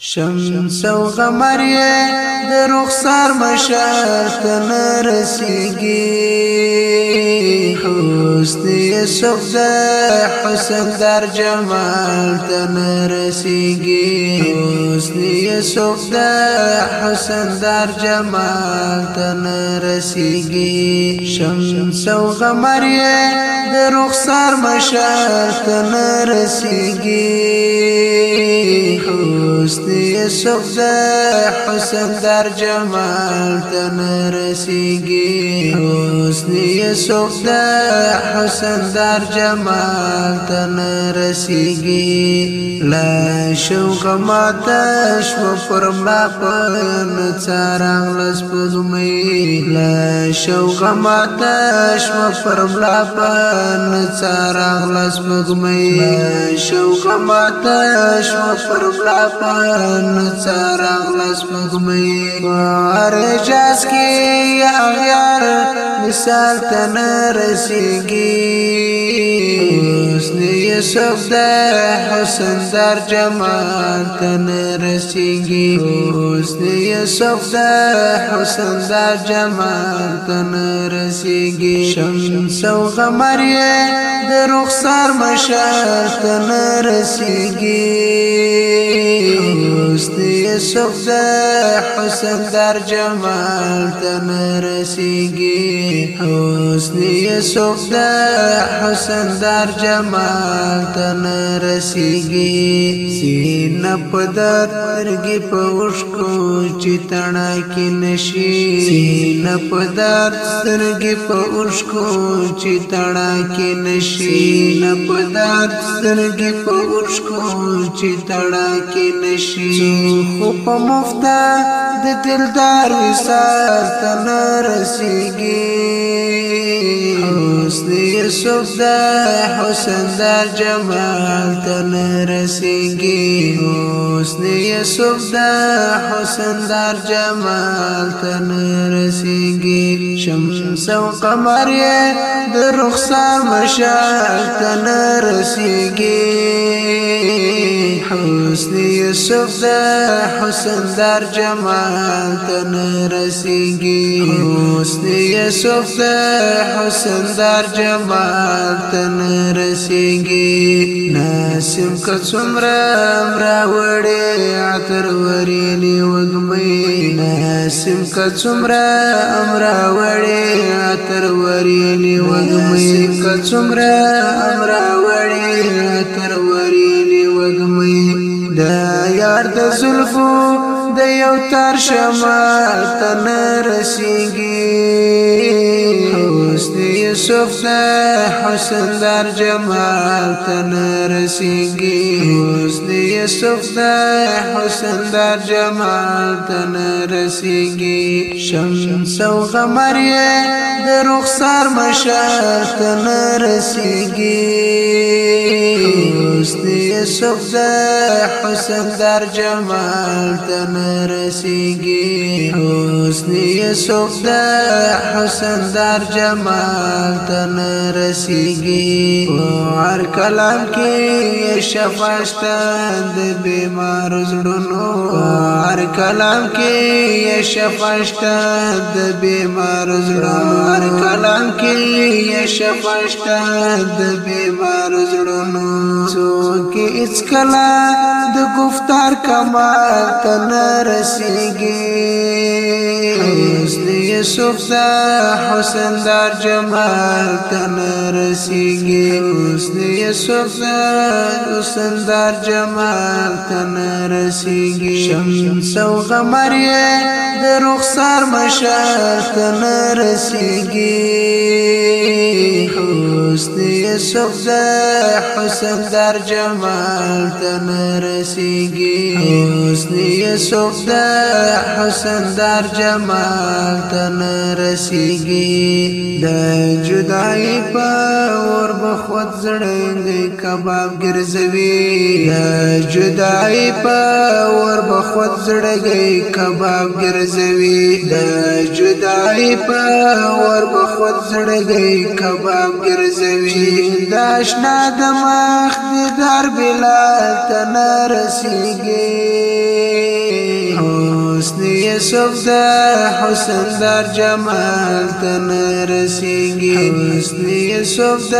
شمس او قمر د رخسار مشات نه رسیږي حسن سخت حسن در جمال ته نه رسیږي حسن سخت حسن در جمال ته نه رسیږي شمس او قمر د رخسار مشات نه رسیږي مستی سوز حسن در جمال تن رسیگی حسنی سوز حسن در جمال تن رسیگی لا شوق ما تش و فرما پن چاران لس پزمی لا شوق ما تش و فرما پن چاران لس پزمی لا شوق ما تش و فرما پن نو سراغ لس مغمی ارجاس کی اغیار مثال تن رسیگی حسن یوسف دے حسن در جمال تن رسیگی حسن یوسف دے حسن در جمال تن رسیگی شمس و غمر یہ دروخ سر مشاش تن رسیگی سوک دا حسن در جمال تنرسیگی حسنی سوک دا حسن در جمال تنرسیگی سینه په درګي په وښکو چې تڼاکې نشي سینه په درګي په وښکو چې تڼاکې نشي نه په درګي په وښکو چې تڼاکې نشي خو په مفتا د دلدار وساز تن رسیږي حسن یوسف د حسن د جمال تن رسیږي حسن یوسف د حسن د جمال تن رسیږي شمس او قمر د رخصار مشاعت نرسیږي حسن یوسف د حسن در جمال تنرسیږي حسن یوسف د حسن در جمال تنرسیږي ناسم که څومره راوړې عطر ورېلې وګم مې ناسم کڅمرا امرا وړې اتر ورې نیوګ مې کڅمرا امرا وړې اتر ورې نیوګ مې دا یار د زلفو د یو تر شمال تن رسیږي يوسف ده حسن در جمال تن رسیږي حسن یوسف د حسن در جمال تن شمس وغمر يه د رخسار بشار تن رسیږي خوستي سوزه حسن در جمال تن رسیږي خوستي سوزه حسن در جمال تن رسیږي هر کلام کې شفاعت د بیمار زړونو هر کلام کې شفاشت د بیمار زړه هر کلام کې شفاشت د بیمار زړه څوک اس کلا د گفتار کمال تن رسیږي حسن یوسف دا حسن دار جمال تن رسیږي حسن یوسف دا حسن دار جمال تن رسیږي شمس سو غمر د رخسار مشرق نه رسیږي حسنی سوز حسن در جمال تنرسیگی حسنی سوز حسن در جمال تنرسیگی د جدائی په ور بخود زړنګ کباب ګرځوي د جدائی په ور بخود زړګي کباب ګرځوي د جدائی په ور بخود زړګي کباب ګرځوي سوي داشنا د مخ در بلال تن رسیږي حسن یوسف د حسن در جمال حسن یوسف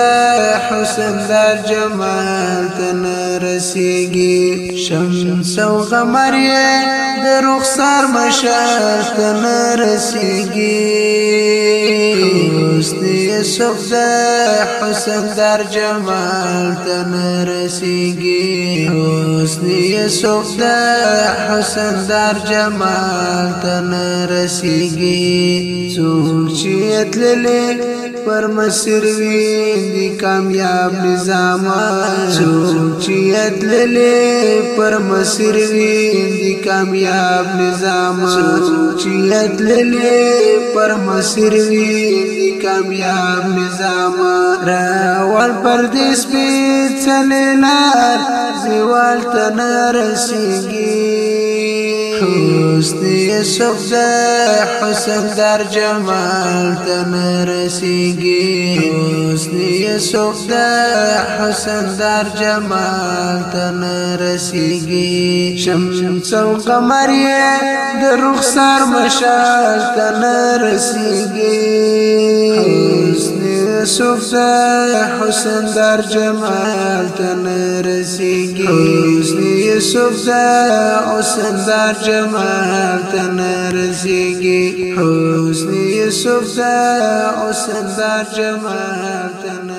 حسن در جمال تن رسیږي شمس یوسف د حسن در جمال تن رسیږي حسن یوسف حسن در جمال تن رسیږي څوک پر مسیر وی دی نظام سوچیت للی پر مسیر وی دی نظام سوچیت للی پر مسیر وی دی اسلام نظام را ور پر دې سپېڅلې لار زیوال ته نه رسیږي دوستی سوز حسن در جمال تنرسیگی دوستی سوز حسن در جمال تنرسیگی شمس و قمر در رخسار مشال تنرسیگی یوسف حسن در جمال تن رسیگی حسن یوسف حسن در جمال تن رسیگی حسن یوسف حسن در جمال تن